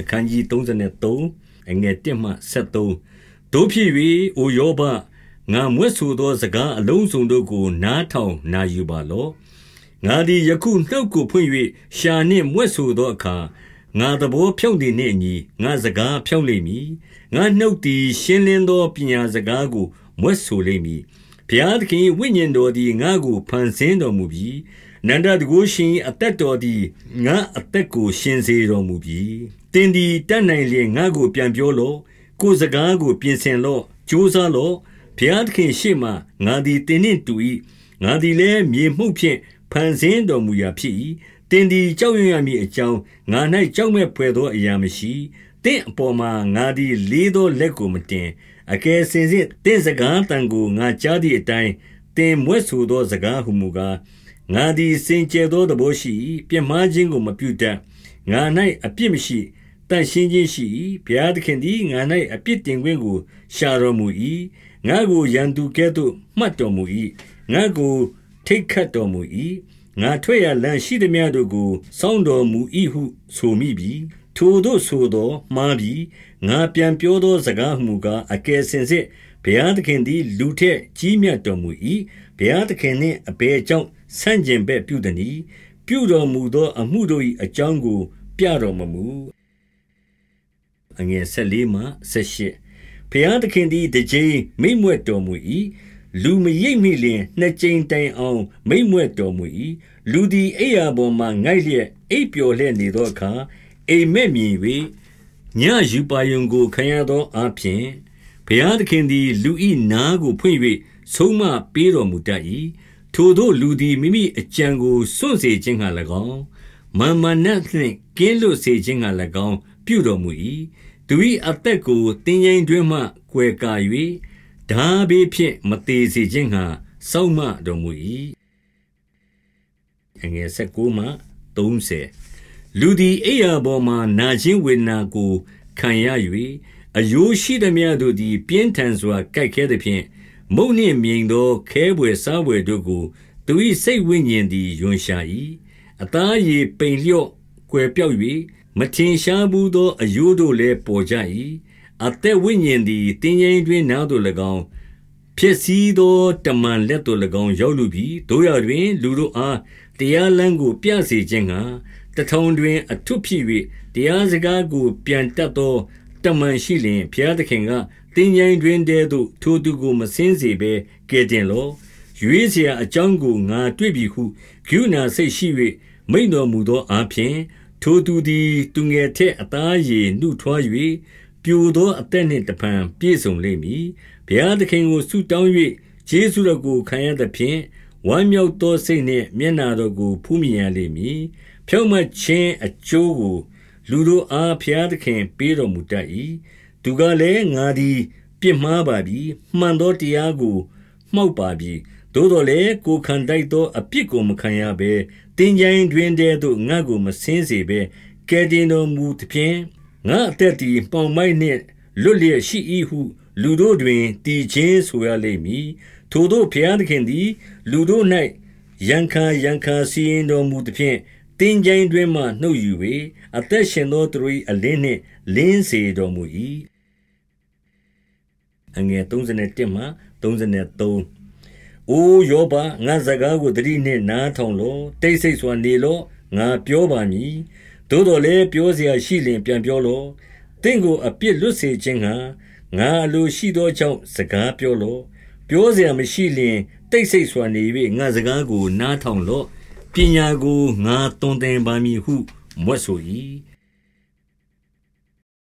အခန်းကြီး33အငယ်1မှ73တို့ဖြစ်၍အိုယောဘငါမွတ်ဆိုသောစကားအလုံးစုံတို့ကိုနားထောင်နာယူပါလော့ငါသည်ယခုနှုတ်ကိုဖွင့်၍ရှာနှင့်မွတ်ဆိုသောအခါငါသဘောဖြောင့်သည်နှင့်အညီငါစကားဖြောင့်လိမ့်မည်ငါနှုတ်သည်ရှင်းလင်းသောပညာစကားကိုမွတ်ဆိုလိမ့်မည်ဘုရားသခင်ဝိညာဉ်တော်သည်ငါကိုဖန်ဆင်းတော်မူပြီးနန္ဒတကုရှင်အသက်တော်သည်ငါအသက်ကိုရှင်စေတော်မူပြီး တင်းသည်တတ်နိုင်လျင်ငါကို ပြန်ပြောလော့ ကိုယ်စကားကို ပြင်ဆင်လော့ ကြိုးစားလော့ ဘုရားသခင်ရှေ့မှငါသည်တင်းနှင့်တူ၏ငါသည်လည်း မြေမှုဖြင့် ဖန်ဆင်းတော်မူရာဖြစ်၏တင်သည် ကြောက်ရွံ့ရမည်အကြောင်း ငါ၌ကြောက်မဲ့ဖွယ်သော အရာမရှိတင့်အပေါ်မှာ ငါသည် လေးသောလက်ကို မတင် အကယ်စင်စစ်တင့်စကားတန်ကို ငါကြားသည့်အတိုင်းတင်မွဲ့ဆိုသော စကားဟုမူကား ငါသည် စင်ကြယ်သော သဘောရှိ ပြင်းမာခြင်းကို မပြုတတ် ငါ၌အပြစ်မရှိ တန်ရှင်းခြင်းရှိဘုရားသခင်သည်ငါ၌အပြစ်တင်ခွင့်ကို ရှာတော်မူ၏ငါကိုရန်သူကဲ့သို့မှတ်တော်မူ၏ငါကိုထိတ်ခတ်တော်မူ၏ငါထွက်ရလမ်းရှိသည်များတို့ကိုစောင့်တော်မူ၏ဟုဆိုမိပြီထိုတို့ဆိုသောမှားပြီငါပြန်ပြောသောစကားမှုကားအကယ်စင်စစ်ဘုရားသခင်သည်လူထက်ကြီးမြတ်တော်မူ၏ဘုရားသခင်နှင့်အဘယ်ကြောင့်ဆန့်ကျင်ဘက်ပြုသည်။ပြုတော်မူသောအမှုတို့၏အကြောင်းကို ပြတော်မမူ။ အငယ်14မှ18ဘုရားသခင်သည်တကြိမ်မိမ့်မွက်တော်မူ၏။လူမရိပ်မိလျင်နှစ်ကြိမ်တိုင်အောင်မိမ့်မွက်တော်မူ၏။လူသည်အိယာပေါ်မှငိုက်လျက်အိပ်ပျော်လျက်နေသောအခါအိမ်မက်မြင်၍ညယူပါယုံကိုခံရသောအပြင်ဘုရားသခင်သည်လူ၏နားကိုဖွင့်၍ဆုံးမပေးတော်မူတတ်၏ထိုသို့လူသည်မိမိအကြံကိုစွန့်စေခြင်းငှါ၎င်း၊ မာန်မာနနှင့်ကင်းလွတ်စေခြင်းငှါ၎င်း ပြုတော်မူ၏။သူ၏အသက်ကိုသင်္ချိုင်းတွင်းမှကွယ်ကာ၍ထားဘေးဖြင့်မသေစေခြင်းငှါစောင့်မတော်မူ၏။လူသည်အိပ်ရာပေါ်မှာနာခြင်းဝေဒနာကိုခံရ၍၊အရိုးရှိသမျှတို့သည် ပြင်းထန်စွာကိုက်ခဲသဖြင့်မုန့်နှင့်မြိန်သောခဲဘွယ်စားဘွယ်တို့ကို သူ၏စိတ်ဝိညာဉ်သည်ရွံရှာ၏။ အသားအရေပိန်လျော့ကွယ်ပျောက်၍မထင်ရှားဘူးသောအရိုးတို့လည်းပေါ်ကြ၏။အသက်ဝိညာဉ်သည်သင်္ချိုင်းတွင်းနားသို့၎င်း၊ဖျက်ဆီးသောတမန်လက်သို့၎င်းရောက်လုပြီ။သို့ရာတွင် လူတို့အားတရားလမ်းကိုပြစေခြင်းငှါတထောင်တွင် အထွဋ်ဖြစ်၍တရားစကားကို ပြန်တတ်သောတမန်ရှိလျှင်ဘုရားသခင်ကသင်္ချိုင်းတွင်းထဲသို့ထိုသူကိုမဆင်းစေဘဲကယ်တင်လော့။ရွေးစရာအကြောင်းကိုငါတွေ့ပြီဟုကရုဏာစိတ်ရှိ၍ မိန့်တော်မူသောအားဖြင့်၊ထိုသူသည် သူငယ်ထက်အသားအရေနုထွား၍ပျိုသောအသက်နှင့်တဖန်ပြည့်စုံလိမ့်မည်။ဘုရားသခင်ကိုဆုတောင်း၍ကျေးဇူးတော်ကိုခံရသဖြင့်ဝမ်းမြောက်သောစိတ်နှင့်မျက်နှာတော်ကိုဖူးမြင်ရလိမ့်မည်။ဖြောင့်မတ်ခြင်းအကျိုးကို လူတို့အားဘုရားသခင် ပေးတော်မူတတ်၏သူကလည်းငါသည်ပြစ်မှားပါပြီမှန်သောတရားကိုမှောက်ပါပြီသို့တော်လည်းကိုခံတိုက်သောအပြစ်ကိုမခံရဘဲ တင်းကြိုင်တွင်တည်းသို့ငါ့ကိုမဆင်းစေဘဲကဲတင်တော်မူသဖြင့်ငါအသက်သည်ပေါင်မိုက်နှင့်လွတ်လျက်ရှိ၏ဟုလူတို့တွင်တည်ခြင်းဆိုရလိမ့်မည်ထိုတို့ဘုရားသခင်သည် လူတို့၌ရန်ခါရန်ခါစီရင်တော်မူသဖြင့်တင်းကြိုင်တွင်မှနှုတ်ယူ၍အသက်ရှင်သောသူ၏အလင်းနှင့်လင်းစေတော်မူ၏အငယ်31မှ33 အိုယောဘငါစကားကိုတတိနှင့်နားထောင်လောတိတ်ဆိတ်စွာနေလောငါပြောပါမည်သို့တော်လည်းပြောเสียရှိလင်ပြန်ပြောလောတင့်ကိုအပြစ်လွတ်စေခြင်းငှာငါအလိုရှိသောကြောင့်စကားပြောလောပြောเสียမရှိလင်တိတ်ဆိတ်စွာနေ၍ငါစကားကိုနားထောင်လောပညာကိုငါတွင်တင်ပါမည်ဟုမွတ်ဆို၏